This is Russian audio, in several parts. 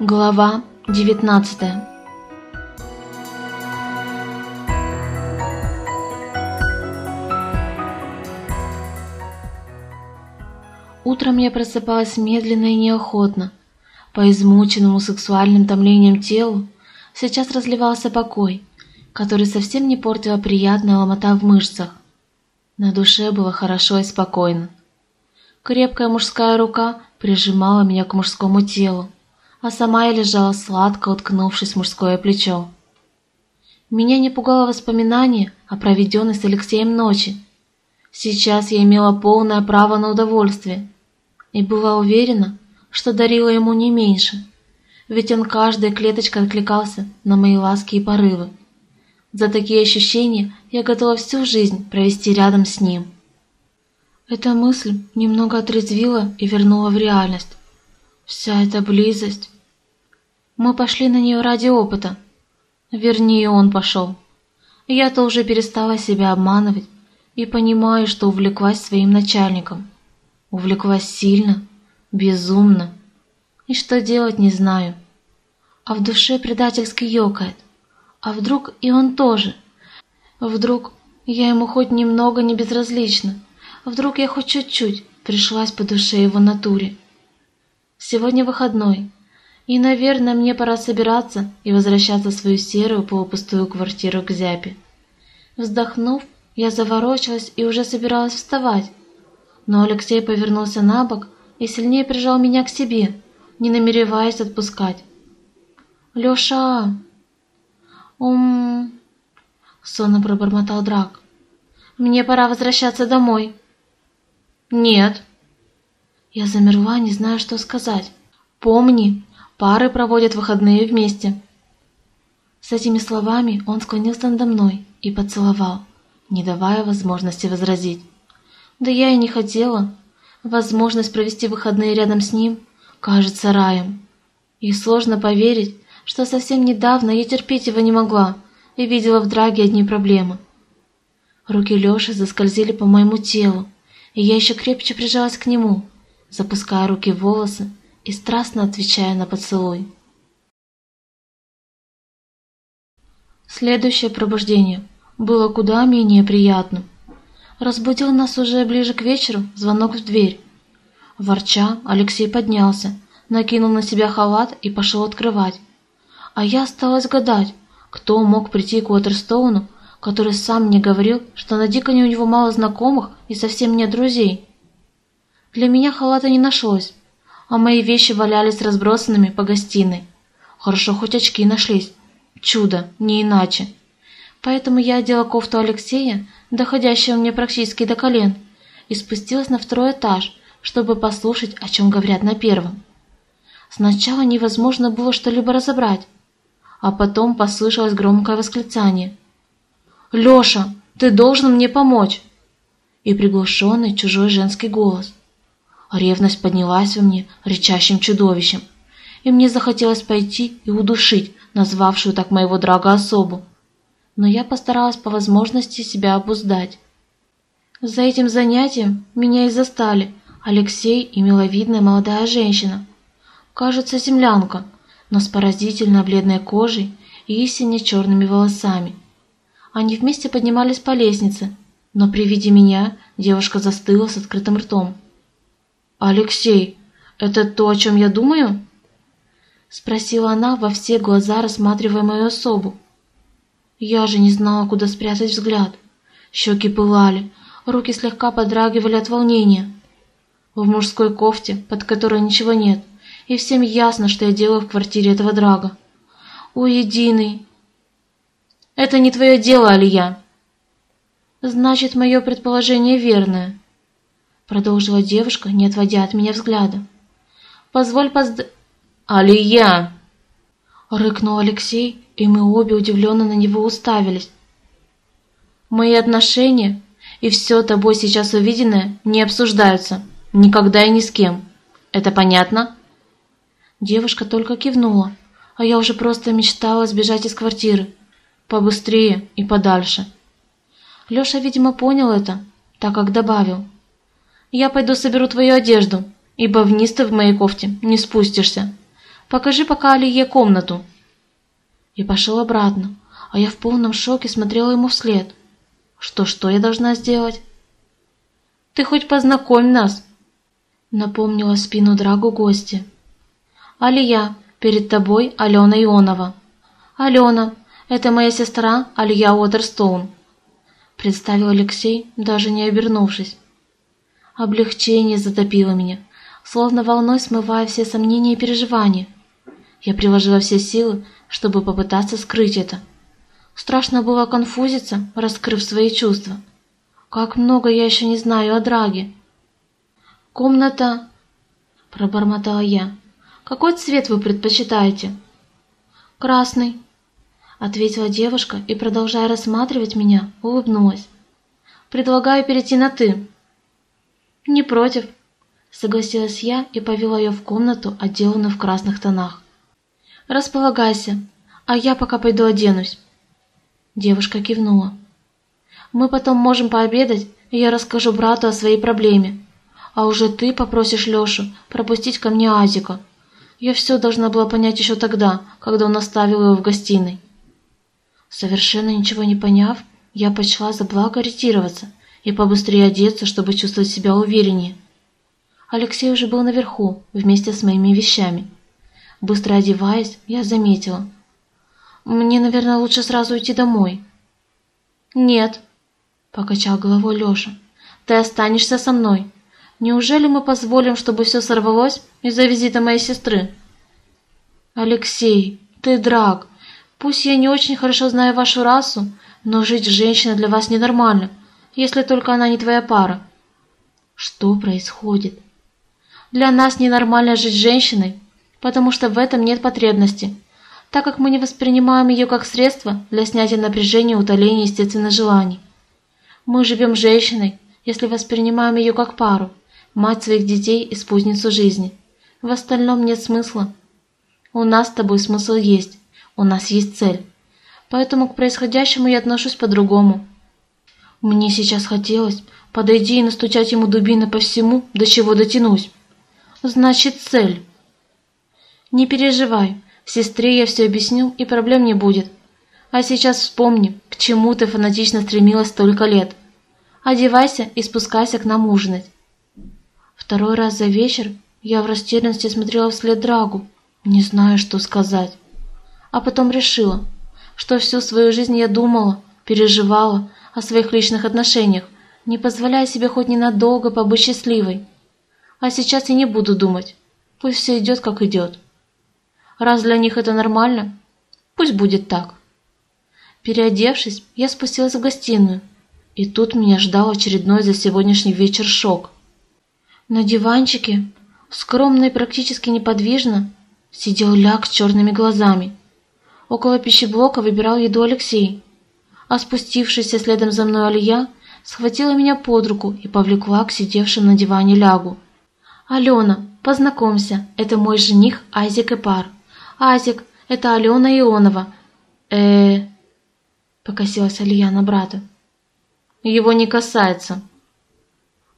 Глава 19 Утром я просыпалась медленно и неохотно. По измученному сексуальным томлением телу сейчас разливался покой, который совсем не портила приятная ломота в мышцах. На душе было хорошо и спокойно. Крепкая мужская рука прижимала меня к мужскому телу, а сама я лежала сладко, уткнувшись в мужское плечо. Меня не пугало воспоминание о проведенной с Алексеем ночи. Сейчас я имела полное право на удовольствие и была уверена, что дарила ему не меньше, ведь он каждой клеточкой откликался на мои ласки и порывы. За такие ощущения я готова всю жизнь провести рядом с ним. Эта мысль немного отрезвила и вернула в реальность. Вся эта близость. Мы пошли на нее ради опыта. Вернее, он пошел. Я-то уже перестала себя обманывать и понимаю, что увлеклась своим начальником. Увлеклась сильно, безумно. И что делать не знаю. А в душе предательски ёкает. А вдруг и он тоже? Вдруг я ему хоть немного не безразлична? Вдруг я хоть чуть-чуть пришлась по душе его натуре? Сегодня выходной, и, наверное, мне пора собираться и возвращаться в свою серую полупустую квартиру к Зяпе. Вздохнув, я заворочилась и уже собиралась вставать, но Алексей повернулся на бок и сильнее прижал меня к себе, не намереваясь отпускать. «Леша!» «Ум...» — сонно пробормотал Драк. «Мне пора возвращаться домой». «Нет». Я замерла, не зная, что сказать. «Помни, пары проводят выходные вместе». С этими словами он склонился надо мной и поцеловал, не давая возможности возразить. Да я и не хотела. Возможность провести выходные рядом с ним кажется раем. И сложно поверить, что совсем недавно я терпеть его не могла и видела в драге одни проблемы. Руки Лёши заскользили по моему телу, и я еще крепче прижалась к нему, запуская руки в волосы и страстно отвечая на поцелуй. Следующее пробуждение было куда менее приятным. Разбудил нас уже ближе к вечеру звонок в дверь. Ворча, Алексей поднялся, накинул на себя халат и пошел открывать. А я осталась гадать, кто мог прийти к Уотерстоуну, который сам мне говорил, что на Диконе у него мало знакомых и совсем нет друзей. Для меня халата не нашлось, а мои вещи валялись разбросанными по гостиной. Хорошо, хоть очки нашлись. Чудо, не иначе. Поэтому я одела кофту Алексея, доходящую мне практически до колен, и спустилась на второй этаж, чтобы послушать, о чем говорят на первом. Сначала невозможно было что-либо разобрать, а потом послышалось громкое восклицание. «Леша, ты должен мне помочь!» и приглушенный чужой женский голос. Ревность поднялась во мне рычащим чудовищем, и мне захотелось пойти и удушить назвавшую так моего драга особу но я постаралась по возможности себя обуздать. За этим занятием меня и застали Алексей и миловидная молодая женщина. Кажется, землянка, но с поразительно бледной кожей и истинно черными волосами. Они вместе поднимались по лестнице, но при виде меня девушка застыла с открытым ртом. «Алексей, это то, о чем я думаю?» Спросила она во все глаза, рассматривая мою особу. Я же не знала, куда спрятать взгляд. Щеки пылали, руки слегка подрагивали от волнения. В мужской кофте, под которой ничего нет, и всем ясно, что я делаю в квартире этого драга. О! Это не твое дело, Алия. Значит, мое предположение верное. Продолжила девушка, не отводя от меня взгляда. Позволь позд... Алия! Рыкнул Алексей, и мы обе удивленно на него уставились. Мои отношения и все тобой сейчас увиденное не обсуждаются. Никогда и ни с кем. Это понятно? Девушка только кивнула, а я уже просто мечтала сбежать из квартиры. Побыстрее и подальше. Леша, видимо, понял это, так как добавил. «Я пойду соберу твою одежду, ибо вниз ты в моей кофте не спустишься. покажи пока Алие комнату». И пошел обратно, а я в полном шоке смотрела ему вслед. Что-что я должна сделать? «Ты хоть познакомь нас!» Напомнила спину Драгу гости. «Алия, перед тобой Алена Ионова». «Алена, это моя сестра Алия Уотерстоун», представил Алексей, даже не обернувшись. Облегчение затопило меня, словно волной смывая все сомнения и переживания. Я приложила все силы, чтобы попытаться скрыть это. Страшно было конфузиться, раскрыв свои чувства. Как много я еще не знаю о Драге. «Комната...» — пробормотала я. «Какой цвет вы предпочитаете?» «Красный», — ответила девушка и, продолжая рассматривать меня, улыбнулась. «Предлагаю перейти на «ты». «Не против», — согласилась я и повела ее в комнату, отделанную в красных тонах. «Располагайся, а я пока пойду оденусь». Девушка кивнула. «Мы потом можем пообедать, и я расскажу брату о своей проблеме. А уже ты попросишь Лешу пропустить ко мне Азика. Я все должна была понять еще тогда, когда он оставил его в гостиной». Совершенно ничего не поняв, я почла за благо ориентироваться и побыстрее одеться, чтобы чувствовать себя увереннее. Алексей уже был наверху, вместе с моими вещами. Быстро одеваясь, я заметила – мне, наверное, лучше сразу уйти домой. Нет, покачал головой Лёша. Ты останешься со мной. Неужели мы позволим, чтобы все сорвалось из-за визита моей сестры? Алексей, ты драк. Пусть я не очень хорошо знаю вашу расу, но жить с женщиной для вас ненормально, если только она не твоя пара. Что происходит? Для нас ненормально жить женщиной, потому что в этом нет потребности так как мы не воспринимаем ее как средство для снятия напряжения и утоления естественных желаний. Мы живем женщиной, если воспринимаем ее как пару, мать своих детей и спутницу жизни. В остальном нет смысла. У нас с тобой смысл есть, у нас есть цель. Поэтому к происходящему я отношусь по-другому. Мне сейчас хотелось подойти и настучать ему дубины по всему, до чего дотянусь. Значит, цель. Не переживай, Сестре я все объясню, и проблем не будет. А сейчас вспомни, к чему ты фанатично стремилась столько лет. Одевайся и спускайся к нам ужинать. Второй раз за вечер я в растерянности смотрела вслед Драгу, не зная, что сказать. А потом решила, что всю свою жизнь я думала, переживала о своих личных отношениях, не позволяя себе хоть ненадолго побыть счастливой. А сейчас я не буду думать. Пусть все идет, как идет. Раз для них это нормально, пусть будет так. Переодевшись, я спустилась в гостиную, и тут меня ждал очередной за сегодняшний вечер шок. На диванчике, скромно и практически неподвижно, сидел ляг с черными глазами. Около пищеблока выбирал еду Алексей, а спустившийся следом за мной Алия схватила меня под руку и повлекла к сидевшим на диване лягу. «Алена, познакомься, это мой жених Айзек Эпар». Азик, это Алена Ионова. э покосилась Алия на брата. Его не касается.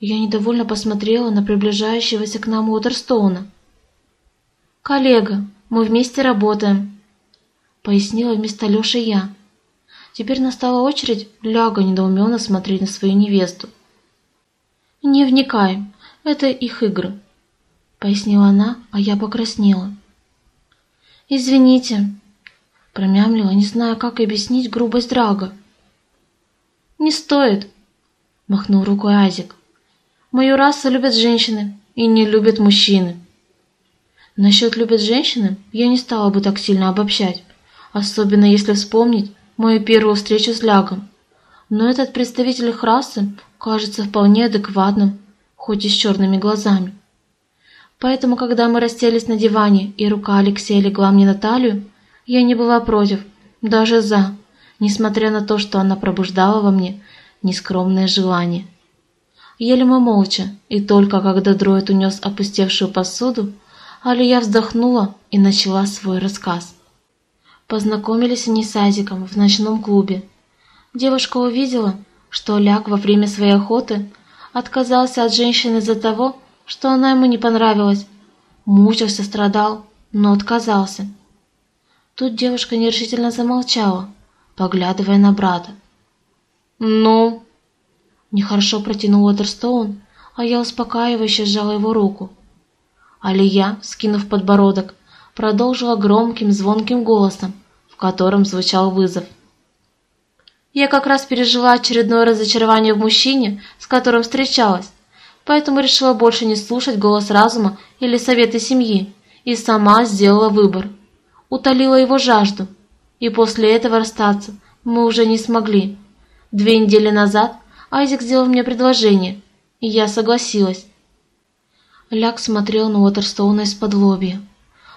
Я недовольно посмотрела на приближающегося к нам Уотерстоуна. «Коллега, мы вместе работаем», — пояснила вместо Леши я. Теперь настала очередь Ляга недоуменно смотреть на свою невесту. «Не вникай, это их игры», — пояснила она, а я покраснела. «Извините», — промямлила, не зная, как объяснить грубость Драга. «Не стоит», — махнул рукой Азик. «Мою расу любят женщины и не любят мужчины». Насчет «любят женщины» я не стала бы так сильно обобщать, особенно если вспомнить мою первую встречу с Лягом. Но этот представитель их расы кажется вполне адекватным, хоть и с черными глазами. Поэтому, когда мы расселись на диване, и рука Алексея легла мне на талию, я не была против, даже за, несмотря на то, что она пробуждала во мне нескромное желание. Ели мы молча, и только когда дроид унес опустевшую посуду, Алия вздохнула и начала свой рассказ. Познакомились они с Азиком в ночном клубе. Девушка увидела, что Ляг во время своей охоты отказался от женщины из-за того, что она ему не понравилась. Мучился, страдал, но отказался. Тут девушка нерешительно замолчала, поглядывая на брата. «Ну?» Нехорошо протянул Уотерстоун, а я успокаивающе сжала его руку. Алия, скинув подбородок, продолжила громким звонким голосом, котором звучал вызов. Я как раз пережила очередное разочарование в мужчине, с которым встречалась, поэтому решила больше не слушать голос разума или советы семьи, и сама сделала выбор. Утолила его жажду, и после этого расстаться мы уже не смогли. Две недели назад Айзек сделал мне предложение, и я согласилась. Ляк смотрел на Уотерстоуна из-под лобья,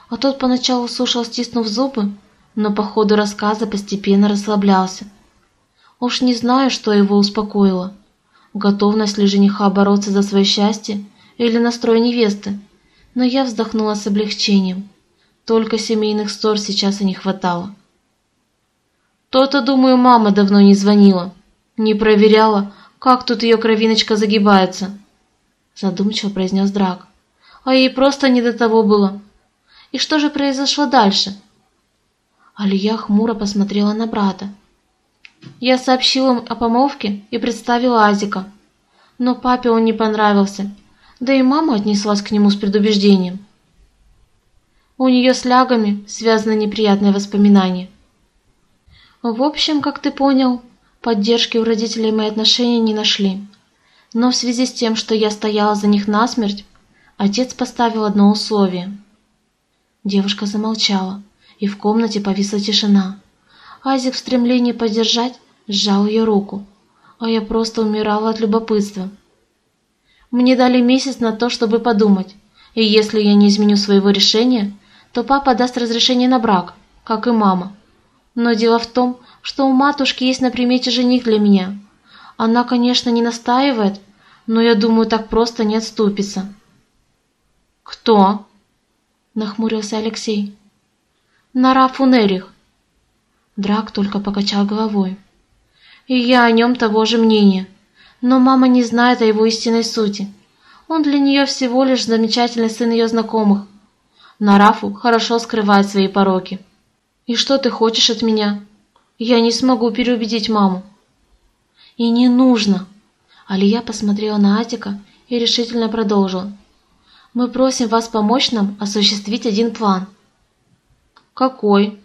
а тот поначалу слушал, стиснув зубы, но по ходу рассказа постепенно расслаблялся. Уж не знаю, что его успокоило. Готовность ли жениха бороться за свое счастье или настрой невесты, но я вздохнула с облегчением. Только семейных ссор сейчас и не хватало. То-то, думаю, мама давно не звонила. Не проверяла, как тут ее кровиночка загибается. Задумчиво произнес Драк. А ей просто не до того было. И что же произошло дальше? Алия хмуро посмотрела на брата. Я сообщила им о помолвке и представила Азика. Но папе он не понравился, да и мама отнеслась к нему с предубеждением. У нее с лягами связаны неприятные воспоминания. В общем, как ты понял, поддержки у родителей мои отношения не нашли. Но в связи с тем, что я стояла за них насмерть, отец поставил одно условие. Девушка замолчала, и в комнате повисла тишина. Азик в стремлении поддержать сжал ее руку, а я просто умирала от любопытства. Мне дали месяц на то, чтобы подумать, и если я не изменю своего решения, то папа даст разрешение на брак, как и мама. Но дело в том, что у матушки есть на примете жених для меня. Она, конечно, не настаивает, но я думаю, так просто не отступится. «Кто?» – нахмурился Алексей. «Нараф Унерих». Драк только покачал головой. «И я о нем того же мнения но мама не знает о его истинной сути. Он для нее всего лишь замечательный сын ее знакомых. Нарафу хорошо скрывает свои пороки. И что ты хочешь от меня? Я не смогу переубедить маму. И не нужно. Алия посмотрела на Атика и решительно продолжила. Мы просим вас помочь нам осуществить один план. Какой?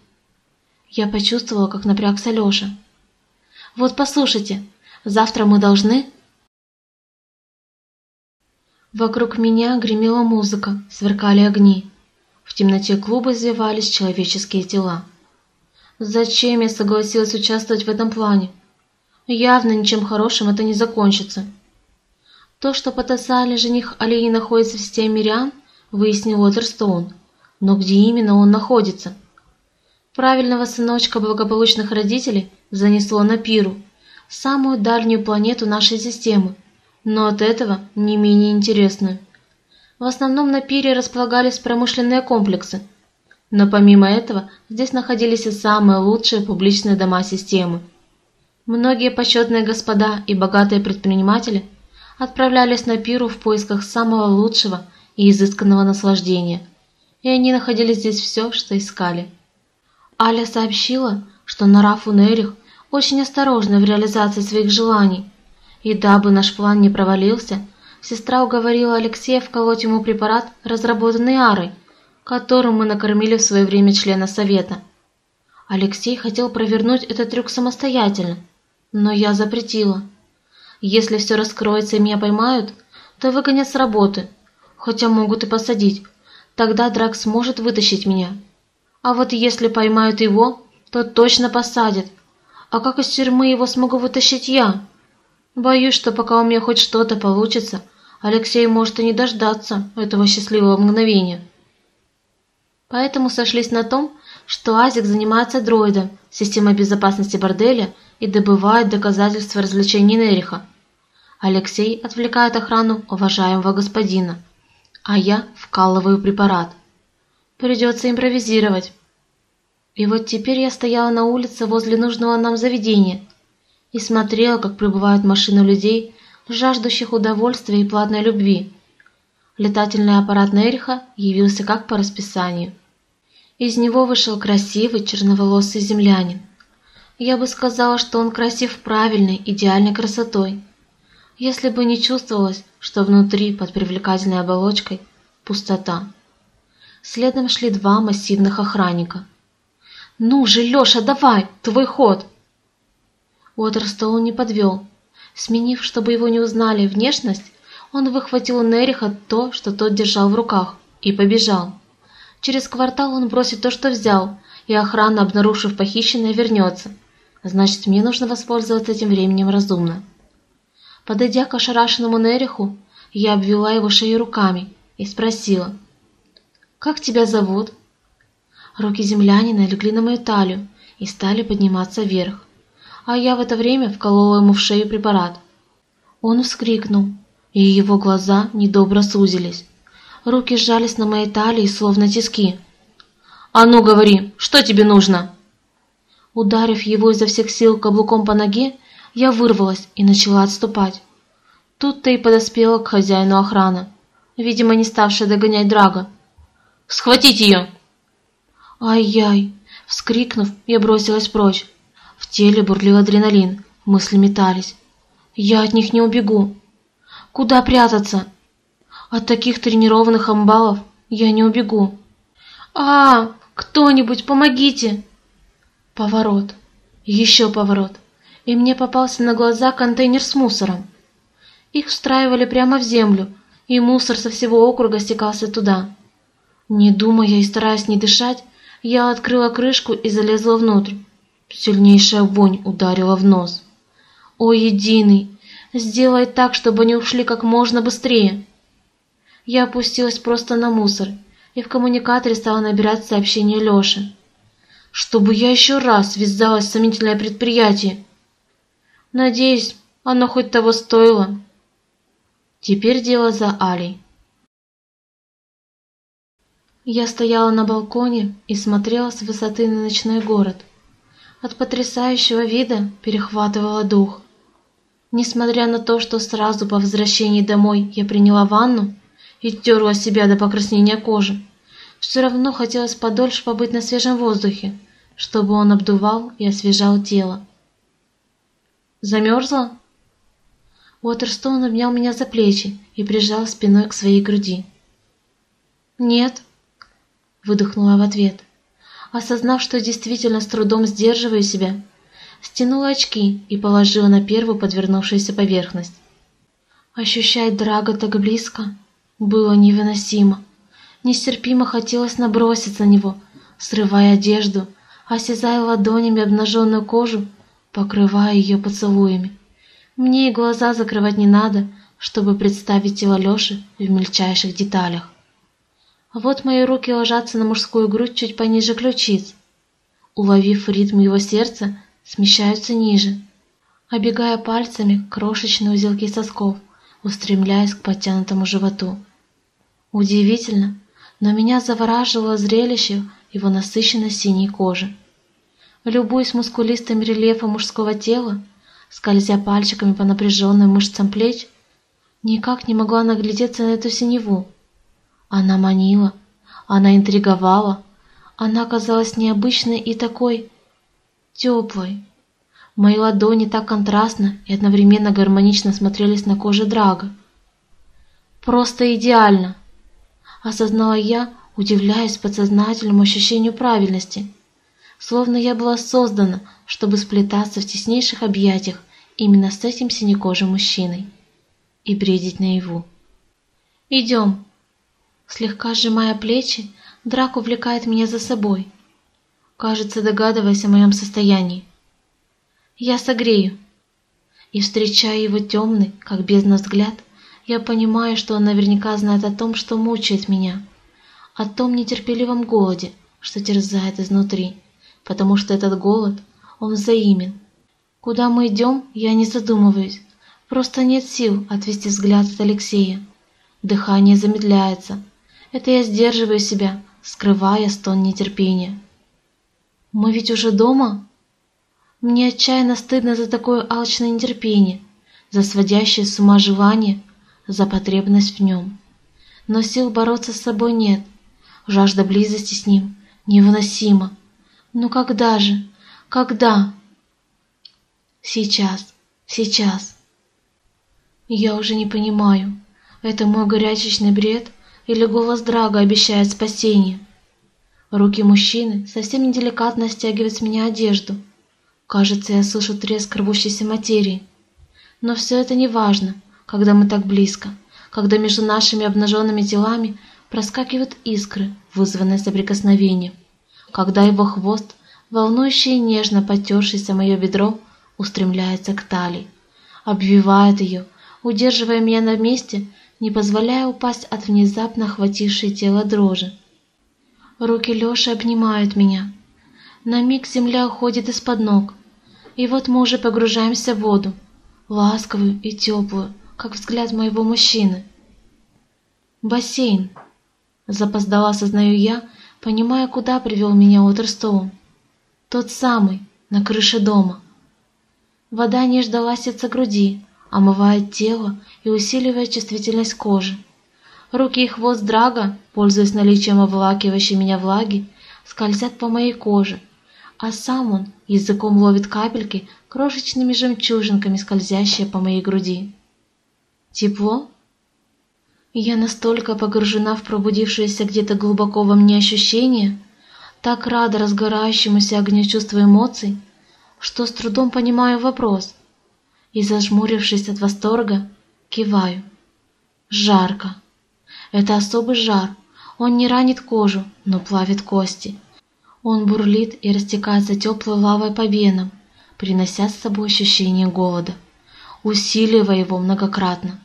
Я почувствовала, как напрягся Леша. Вот послушайте, Завтра мы должны...» Вокруг меня гремела музыка, сверкали огни. В темноте клуба извивались человеческие тела. Зачем я согласилась участвовать в этом плане? Явно ничем хорошим это не закончится. То, что потасали жених Алии находится в системе Мириан, выяснил Уотерстоун. Но где именно он находится? Правильного сыночка благополучных родителей занесло на пиру, самую дальнюю планету нашей системы, но от этого не менее интересную. В основном на пире располагались промышленные комплексы, но помимо этого здесь находились и самые лучшие публичные дома системы. Многие почетные господа и богатые предприниматели отправлялись на пиру в поисках самого лучшего и изысканного наслаждения, и они находили здесь все, что искали. Аля сообщила, что на Рафу Нерих очень осторожна в реализации своих желаний, и дабы наш план не провалился, сестра уговорила Алексея вколоть ему препарат, разработанный Арой, которым мы накормили в свое время члена совета. Алексей хотел провернуть этот трюк самостоятельно, но я запретила. Если все раскроется и меня поймают, то выгонят с работы, хотя могут и посадить. Тогда Драк сможет вытащить меня. А вот если поймают его, то точно посадят, а как из тюрьмы его смогу вытащить я? Боюсь, что пока у меня хоть что-то получится, Алексей может и не дождаться этого счастливого мгновения. Поэтому сошлись на том, что Азик занимается дроидом, системой безопасности борделя и добывает доказательства развлечений Нериха. Алексей отвлекает охрану уважаемого господина, а я вкалываю препарат. Придется импровизировать. И вот теперь я стояла на улице возле нужного нам заведения и смотрела, как прибывают машины людей, жаждущих удовольствия и платной любви. Летательный аппарат Нериха явился как по расписанию. Из него вышел красивый черноволосый землянин. Я бы сказала, что он красив правильной, идеальной красотой, если бы не чувствовалось, что внутри, под привлекательной оболочкой, пустота. Следом шли два массивных охранника. «Ну же, Леша, давай, твой ход!» Уотерстоун не подвел. Сменив, чтобы его не узнали, внешность, он выхватил у Нериха то, что тот держал в руках, и побежал. Через квартал он бросит то, что взял, и охрана, обнаружив похищенное, вернется. Значит, мне нужно воспользоваться этим временем разумно. Подойдя к ошарашенному Нериху, я обвела его шею руками и спросила, «Как тебя зовут?» Руки землянина легли на мою талию и стали подниматься вверх, а я в это время вколола ему в шею препарат. Он вскрикнул, и его глаза недобро сузились. Руки сжались на моей талии, словно тиски. «А ну, говори, что тебе нужно?» Ударив его изо всех сил каблуком по ноге, я вырвалась и начала отступать. Тут-то и подоспела к хозяину охраны, видимо, не ставшая догонять Драга. «Схватить ее!» «Ай-яй!» Вскрикнув, я бросилась прочь. В теле бурлил адреналин, мысли метались. «Я от них не убегу!» «Куда прятаться?» «От таких тренированных амбалов я не убегу!» «А, кто-нибудь, помогите!» Поворот. Еще поворот. И мне попался на глаза контейнер с мусором. Их встраивали прямо в землю, и мусор со всего округа стекался туда. Не думая и стараясь не дышать, я открыла крышку и залезла внутрь. Сильнейшая вонь ударила в нос. «О, единый! Сделай так, чтобы они ушли как можно быстрее!» Я опустилась просто на мусор и в коммуникаторе стала набирать сообщение Лёше чтобы я еще раз связалась с сомнительное предприятие. Надеюсь, оно хоть того стоило. Теперь дело за Алей. Я стояла на балконе и смотрела с высоты на ночной город. От потрясающего вида перехватывала дух. Несмотря на то, что сразу по возвращении домой я приняла ванну и терла себя до покраснения кожи, все равно хотелось подольше побыть на свежем воздухе, чтобы он обдувал и освежал тело. «Замерзла?» Уотерстоун обнял меня за плечи и прижал спиной к своей груди. «Нет», — выдохнула в ответ. Осознав, что действительно с трудом сдерживаю себя, стянула очки и положила на первую подвернувшуюся поверхность. Ощущать Драга так близко было невыносимо. Нестерпимо хотелось наброситься на него, срывая одежду, осязая ладонями обнаженную кожу, покрывая ее поцелуями. Мне и глаза закрывать не надо, чтобы представить тело Леши в мельчайших деталях. А вот мои руки ложатся на мужскую грудь чуть пониже ключиц. Уловив ритм его сердца, смещаются ниже, обегая пальцами крошечные узелки сосков, устремляясь к подтянутому животу. Удивительно, но меня завораживало зрелище его насыщенной синей кожи. Любуясь мускулистым рельефом мужского тела, скользя пальчиками по напряженным мышцам плеч, никак не могла наглядеться на эту синеву. Она манила, она интриговала, она казалась необычной и такой теплой. Мои ладони так контрастно и одновременно гармонично смотрелись на коже Драга. Просто идеально осознала я, удивляясь подсознательному ощущению правильности. Словно я была создана, чтобы сплетаться в теснейших объятиях именно с этим синекожим мужчиной и бредить наяву. «Идем!» Слегка сжимая плечи, Драк увлекает меня за собой, кажется, догадываясь о моем состоянии. Я согрею. И, встречая его темный, как бездна взгляд, я понимаю, что он наверняка знает о том, что мучает меня, о том нетерпеливом голоде, что терзает изнутри, потому что этот голод, он взаимен. Куда мы идем, я не задумываюсь, просто нет сил отвести взгляд от Алексея. Дыхание замедляется, это я сдерживаю себя, скрывая стон нетерпения. Мы ведь уже дома? Мне отчаянно стыдно за такое алчное нетерпение, за сводящее с ума желание, за потребность в нем. Но сил бороться с собой нет. Жажда близости с ним Невыносимо. Ну когда же? Когда? Сейчас, сейчас. Я уже не понимаю, это мой горячечный бред или голос Драга обещает спасение. Руки мужчины совсем неделикатно стягивают с меня одежду. Кажется, я слышу треск рвущейся материи. Но все это не важно, когда мы так близко, когда между нашими обнаженными телами проскакивают искры, вызванные соприкосновением, когда его хвост, волнующий и нежно потершийся мое бедро, устремляется к талии, обвивает ее, удерживая меня на месте, не позволяя упасть от внезапно охватившей тело дрожи. Руки Лёши обнимают меня. На миг земля уходит из-под ног, и вот мы уже погружаемся в воду, ласковую и теплую, как взгляд моего мужчины. Бассейн. Запоздала осознаю я, понимая, куда привел меня Уотерстоун. Тот самый, на крыше дома. Вода не ждала сердца груди, омывает тело и усиливает чувствительность кожи. Руки и хвост Драга, пользуясь наличием обволакивающей меня влаги, скользят по моей коже, а сам он языком ловит капельки крошечными жемчужинками, скользящие по моей груди. Тепло? Я настолько погружена в пробудившееся где-то глубоко во мне ощущение, так рада разгорающемуся огню чувства эмоций, что с трудом понимаю вопрос и, зажмурившись от восторга, киваю. Жарко. Это особый жар. Он не ранит кожу, но плавит кости. Он бурлит и растекается теплой лавой по венам, принося с собой ощущение голода, усиливая его многократно.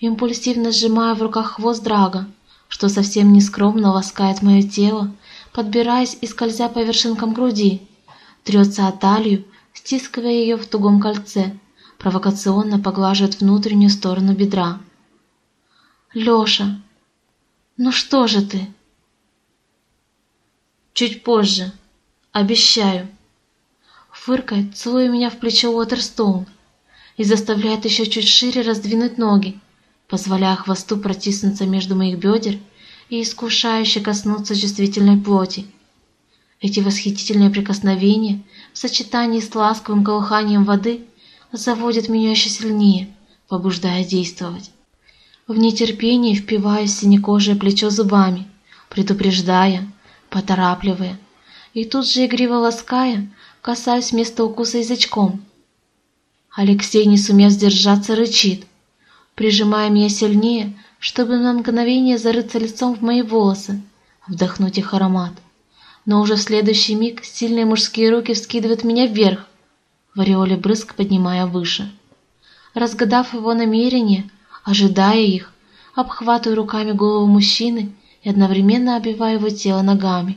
Импульсивно сжимая в руках хвост драга, что совсем нескромно ласкает мое тело, подбираясь и скользя по вершинкам груди, трется о талию, стискивая ее в тугом кольце, провокационно поглаживает внутреннюю сторону бедра. Лёша, ну что же ты? Чуть позже. Обещаю. Фыркает, целуя меня в плечо Уотерстоун и заставляет еще чуть шире раздвинуть ноги, позволяя хвосту протиснуться между моих бедер и искушающе коснуться чувствительной плоти. Эти восхитительные прикосновения в сочетании с ласковым колыханием воды заводят меня еще сильнее, побуждая действовать. В нетерпении впиваюсь в синекожее плечо зубами, предупреждая, поторапливая, и тут же игриво лаская, касаюсь места укуса язычком. Алексей, не сумев сдержаться, рычит, прижимая меня сильнее, чтобы на мгновение зарыться лицом в мои волосы, вдохнуть их аромат. Но уже в следующий миг сильные мужские руки вскидывают меня вверх, в ореоле брызг поднимая выше. Разгадав его намерение, ожидая их, обхватываю руками голову мужчины и одновременно обиваю его тело ногами.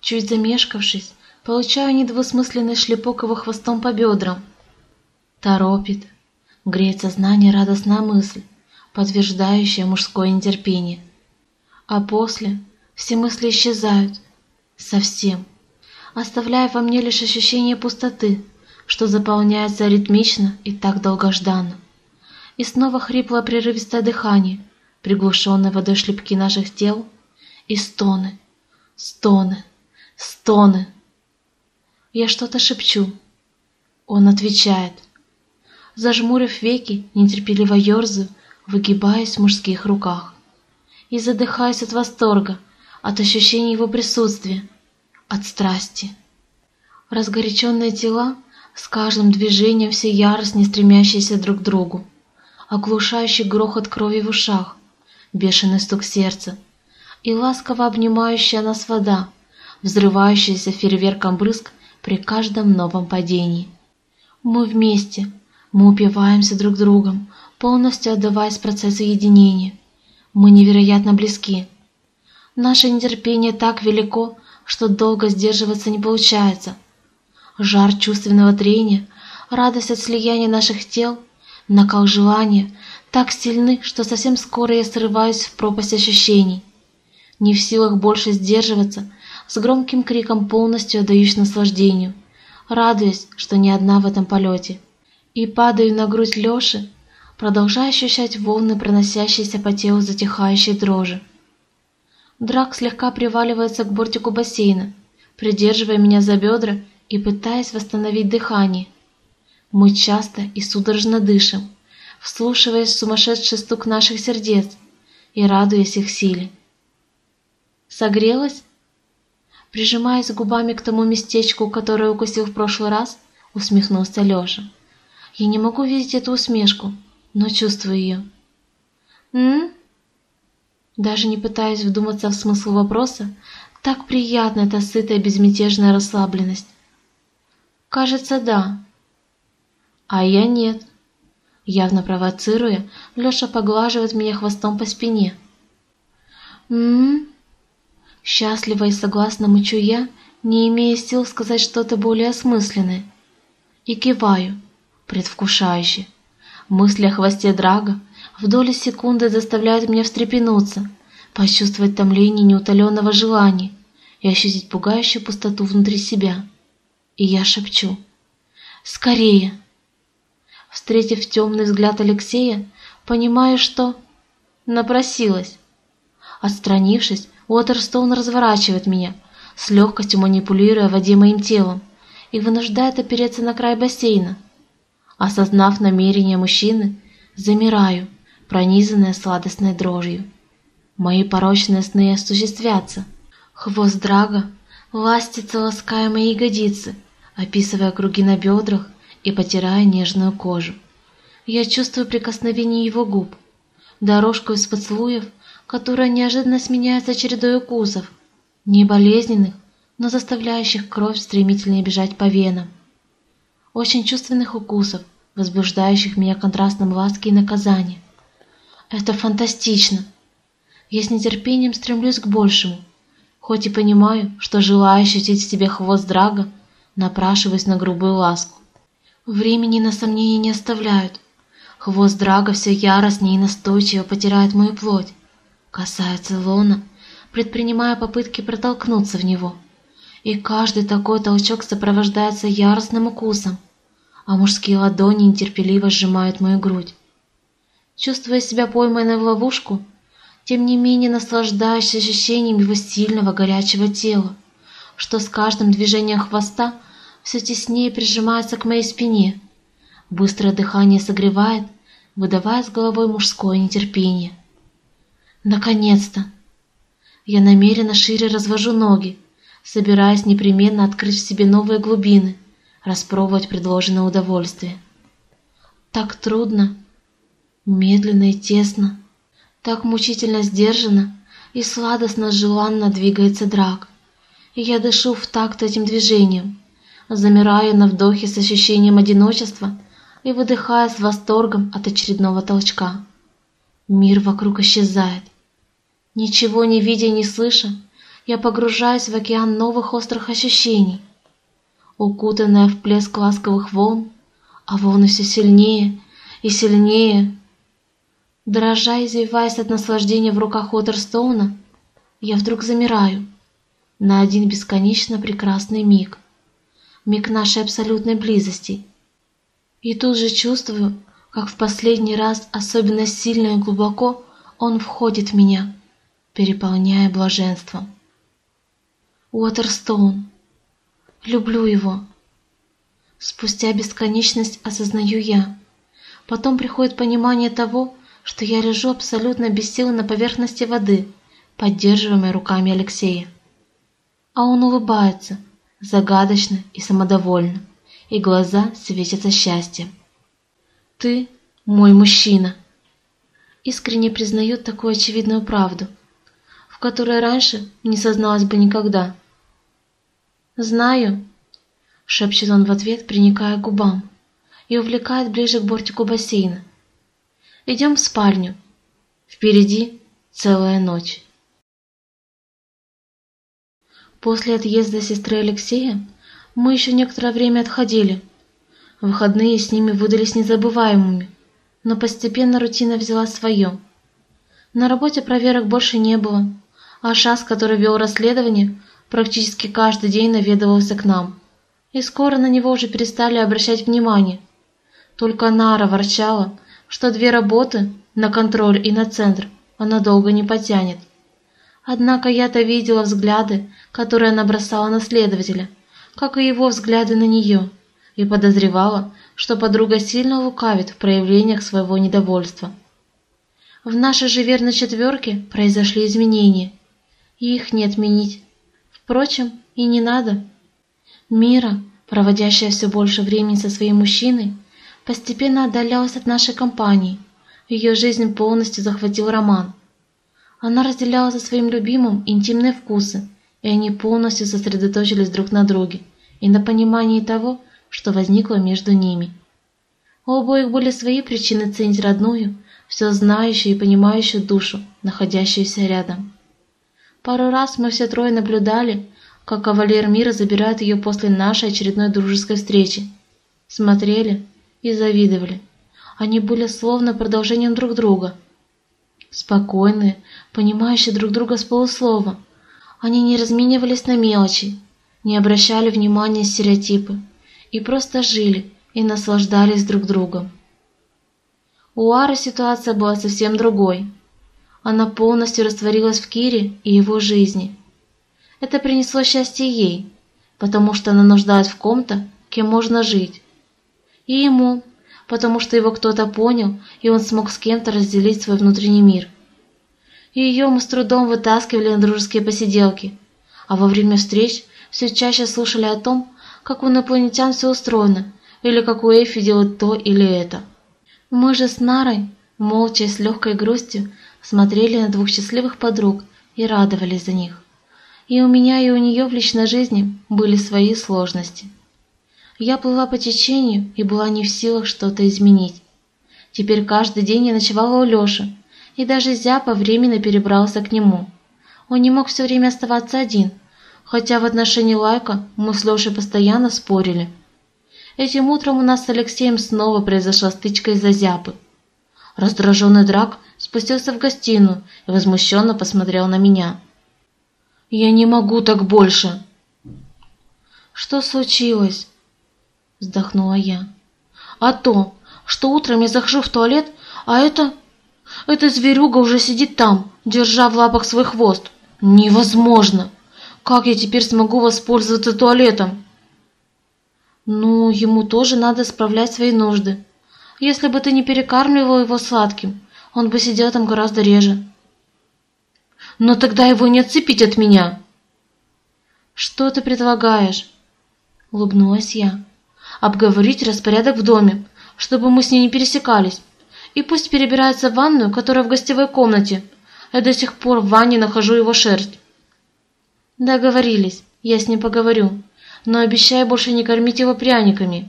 Чуть замешкавшись, получаю недвусмысленный шлепок его хвостом по бедрам. Торопит, греет сознание радостная мысль, подтверждающая мужское нетерпение. А после все мысли исчезают, совсем, оставляя во мне лишь ощущение пустоты, что заполняется ритмично и так долгожданно и снова хрипло прерывистое дыхание, приглушенное водой шлепки наших тел, и стоны, стоны, стоны. Я что-то шепчу. Он отвечает. Зажмурив веки, нетерпеливо ерзаю, выгибаясь в мужских руках. И задыхаюсь от восторга, от ощущения его присутствия, от страсти. Разгоряченные тела с каждым движением все яростнее стремящиеся друг к другу оглушающий грохот крови в ушах, бешеный стук сердца и ласково обнимающая нас вода, взрывающаяся фейерверком брызг при каждом новом падении. Мы вместе, мы упиваемся друг другом, полностью отдаваясь процессу единения. Мы невероятно близки. Наше нетерпение так велико, что долго сдерживаться не получается. Жар чувственного трения, радость от слияния наших тел — Накал желания так сильны, что совсем скоро я срываюсь в пропасть ощущений. Не в силах больше сдерживаться, с громким криком полностью отдаюсь наслаждению, радуясь, что не одна в этом полете. И падаю на грудь Лёши, продолжая ощущать волны, проносящиеся по телу затихающей дрожи. Драк слегка приваливается к бортику бассейна, придерживая меня за бедра и пытаясь восстановить дыхание. Мы часто и судорожно дышим, вслушиваясь в сумасшедший стук наших сердец и радуясь их силе. Согрелась? Прижимаясь губами к тому местечку, которое укусил в прошлый раз, усмехнулся Лёша. Я не могу видеть эту усмешку, но чувствую ее. «М?», Даже не пытаясь вдуматься в смысл вопроса, так приятна эта сытая безмятежная расслабленность. «Кажется, да». «А я нет». Явно провоцируя, Лёша поглаживает меня хвостом по спине. «М-м-м?» Счастливо и согласно мычу я, не имея сил сказать что-то более осмысленное. И киваю, предвкушающе. Мысли о хвосте Драга в доли секунды заставляют меня встрепенуться, почувствовать томление неутоленного желания и ощутить пугающую пустоту внутри себя. И я шепчу «Скорее!» Встретив темный взгляд Алексея, понимаю, что напросилась. Отстранившись, Уотерстоун разворачивает меня, с легкостью манипулируя воде моим телом, и вынуждает опереться на край бассейна. Осознав намерение мужчины, замираю, пронизанная сладостной дрожью. Мои порочные сны осуществятся. Хвост Драга ластится, лаская мои ягодицы, описывая круги на бедрах и потирая нежную кожу. Я чувствую прикосновение его губ, дорожку из поцелуев — которая неожиданно сменяется чередой укусов, не болезненных, но заставляющих кровь стремительнее бежать по венам. Очень чувственных укусов, возбуждающих меня контрастом ласки и наказания. Это фантастично. Я с нетерпением стремлюсь к большему, хоть и понимаю, что желаю ощутить в себе хвост драга, напрашиваясь на грубую ласку. Времени на сомнения не оставляют. Хвост драга все яростнее и настойчиво потирает мою плоть, касается лона, предпринимая попытки протолкнуться в него. И каждый такой толчок сопровождается яростным укусом, а мужские ладони нетерпеливо сжимают мою грудь. Чувствуя себя пойманной в ловушку, тем не менее наслаждаюсь ощущением его сильного горячего тела, что с каждым движением хвоста все теснее прижимается к моей спине. Быстрое дыхание согревает, выдавая с головой мужское нетерпение. Наконец-то! Я намеренно шире развожу ноги, собираясь непременно открыть в себе новые глубины, распробовать предложенное удовольствие. Так трудно, медленно и тесно, так мучительно сдержанно и сладостно желанно двигается драк. И я дышу в такт этим движением, замираю на вдохе с ощущением одиночества и выдыхая с восторгом от очередного толчка. Мир вокруг исчезает. Ничего не видя и не слыша, я погружаюсь в океан новых острых ощущений, укутанная в плеск ласковых волн, а волны все сильнее и сильнее. Дрожа и извиваясь от наслаждения в руках Уотерстоуна, я вдруг замираю на один бесконечно прекрасный миг, миг нашей абсолютной близости. И тут же чувствую, как в последний раз особенно сильно и глубоко он входит в меня переполняя блаженством. Уотерстоун. Люблю его. Спустя бесконечность осознаю я. Потом приходит понимание того, что я лежу абсолютно без сил на поверхности воды, поддерживаемой руками Алексея. А он улыбается, загадочно и самодовольно, и глаза светятся счастьем. «Ты мой мужчина!» Искренне признает такую очевидную правду – которой раньше не созналась бы никогда. «Знаю», — шепчет он в ответ, приникая к губам, и увлекает ближе к бортику бассейна. «Идем в спальню. Впереди целая ночь». После отъезда сестры Алексея мы еще некоторое время отходили. Выходные с ними выдались незабываемыми, но постепенно рутина взяла свое. На работе проверок больше не было, а Шас, который вел расследование, практически каждый день наведывался к нам. И скоро на него уже перестали обращать внимание. Только Нара ворчала, что две работы, на контроль и на центр, она долго не потянет. Однако я-то видела взгляды, которые она бросала на следователя, как и его взгляды на нее, и подозревала, что подруга сильно лукавит в проявлениях своего недовольства. В нашей же верной четверке произошли изменения, и их не отменить. Впрочем, и не надо. Мира, проводящая все больше времени со своим мужчиной, постепенно отдалялась от нашей компании. Ее жизнь полностью захватил роман. Она разделяла со своим любимым интимные вкусы, и они полностью сосредоточились друг на друге и на понимании того, что возникло между ними. У обоих были свои причины ценить родную, все знающую и понимающую душу, находящуюся рядом. Пару раз мы все трое наблюдали, как кавалер мира забирает ее после нашей очередной дружеской встречи. Смотрели и завидовали. Они были словно продолжением друг друга. Спокойные, понимающие друг друга с полуслова. Они не разменивались на мелочи, не обращали внимания на стереотипы и просто жили и наслаждались друг другом. У Ары ситуация была совсем другой. Она полностью растворилась в Кире и его жизни. Это принесло счастье ей, потому что она нуждалась в ком-то, кем можно жить. И ему, потому что его кто-то понял, и он смог с кем-то разделить свой внутренний мир. И ее мы с трудом вытаскивали на дружеские посиделки, а во время встреч все чаще слушали о том, как у инопланетян все устроено, или как у Эйфи делают то или это. Мы же с Нарой, молча и с легкой грустью, смотрели на двух счастливых подруг и радовались за них. И у меня, и у нее в личной жизни были свои сложности. Я плыла по течению и была не в силах что-то изменить. Теперь каждый день я ночевала у Лёши, и даже Зяпа временно перебрался к нему. Он не мог все время оставаться один, хотя в отношении Лайка мы с Лешей постоянно спорили – Этим утром у нас с Алексеем снова произошла стычка из-за зяпы. Раздраженный Драк спустился в гостиную и возмущенно посмотрел на меня. «Я не могу так больше!» «Что случилось?» Вздохнула я. «А то, что утром я захожу в туалет, а это... Эта зверюга уже сидит там, держа в лапах свой хвост. Невозможно! Как я теперь смогу воспользоваться туалетом?» Ну, ему тоже надо справлять свои нужды. Если бы ты не перекармливал его сладким, он бы сидел там гораздо реже. Но тогда его не отцепить от меня. Что ты предлагаешь? Улыбнулась я. Обговорить распорядок в доме, чтобы мы с ней не пересекались. И пусть перебирается в ванную, которая в гостевой комнате. Я до сих пор в ванне нахожу его шерсть. Договорились, я с ним поговорю но обещай больше не кормить его пряниками».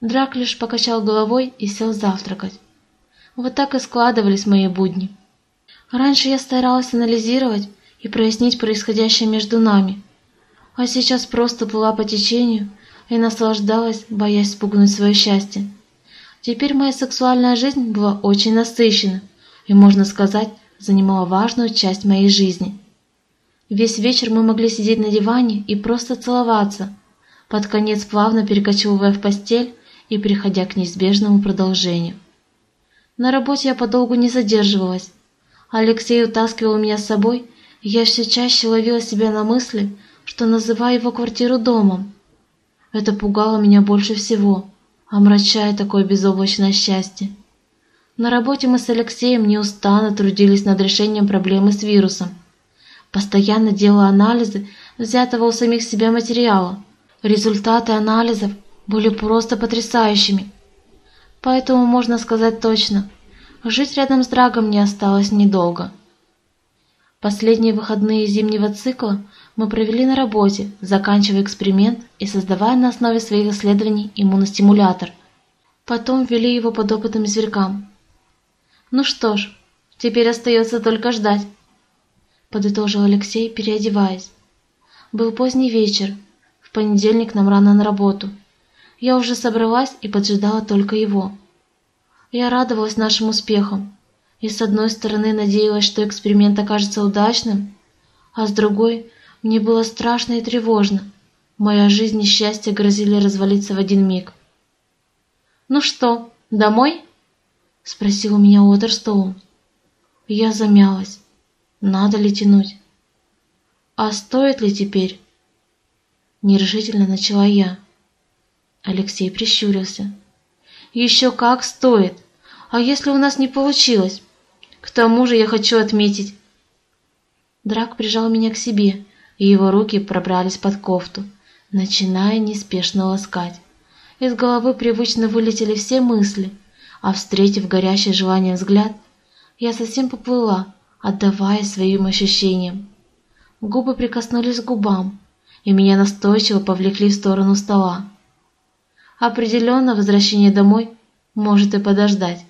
Драк лишь покачал головой и сел завтракать. Вот так и складывались мои будни. Раньше я старалась анализировать и прояснить происходящее между нами, а сейчас просто плыла по течению и наслаждалась, боясь спугнуть свое счастье. Теперь моя сексуальная жизнь была очень насыщена и, можно сказать, занимала важную часть моей жизни. Весь вечер мы могли сидеть на диване и просто целоваться, под конец плавно перекочевывая в постель и приходя к неизбежному продолжению. На работе я подолгу не задерживалась. Алексей утаскивал меня с собой, и я все чаще ловила себя на мысли, что называю его квартиру домом. Это пугало меня больше всего, омрачая такое безоблачное счастье. На работе мы с Алексеем неустанно трудились над решением проблемы с вирусом, Постоянно делала анализы взятого у самих себя материала. Результаты анализов были просто потрясающими. Поэтому можно сказать точно, жить рядом с Драгом мне осталось недолго. Последние выходные зимнего цикла мы провели на работе, заканчивая эксперимент и создавая на основе своих исследований иммуностимулятор. Потом ввели его под опытным зверькам. Ну что ж, теперь остается только ждать подытожил Алексей, переодеваясь. Был поздний вечер. В понедельник нам рано на работу. Я уже собралась и поджидала только его. Я радовалась нашим успехам. И с одной стороны надеялась, что эксперимент окажется удачным, а с другой мне было страшно и тревожно. Моя жизнь и счастье грозили развалиться в один миг. «Ну что, домой?» — спросил у меня Уотерстоун. Я замялась. Надо ли тянуть? А стоит ли теперь? Нерешительно начала я. Алексей прищурился. Еще как стоит. А если у нас не получилось? К тому же я хочу отметить. Драк прижал меня к себе, и его руки пробрались под кофту, начиная неспешно ласкать. Из головы привычно вылетели все мысли, а встретив горящий желанием взгляд, я совсем поплыла, отдавая своим ощущениям. Губы прикоснулись к губам, и меня настойчиво повлекли в сторону стола. Определенно возвращение домой может и подождать.